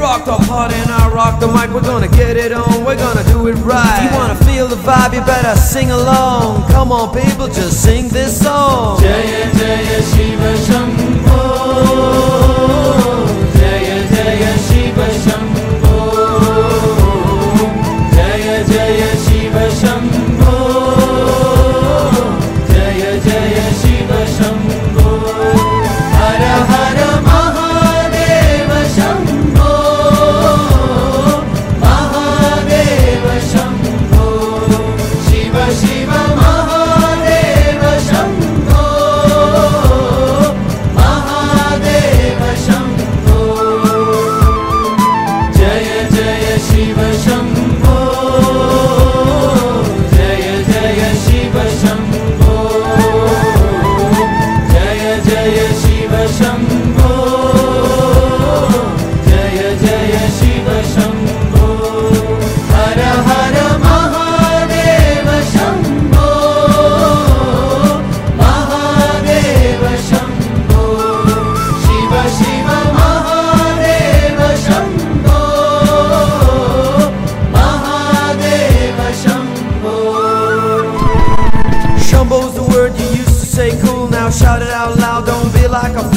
rock the party and I rock the mic. We're gonna get it on, we're gonna do it right. You wanna feel the vibe, you better sing along. Come on, people, just sing this song. J Shumbo's the word you used to say cool. Now shout it out loud, don't be like a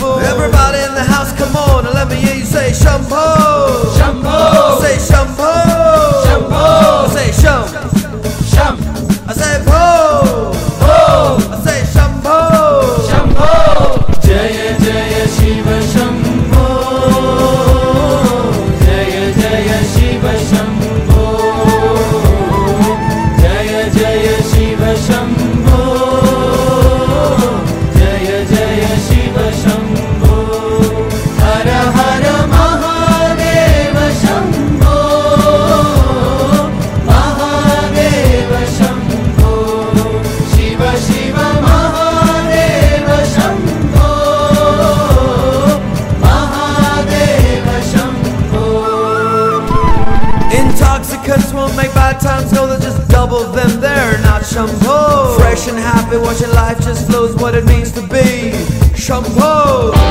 double them. They're not shampoo. Fresh and happy, watching life just flows what it means to be shampoo.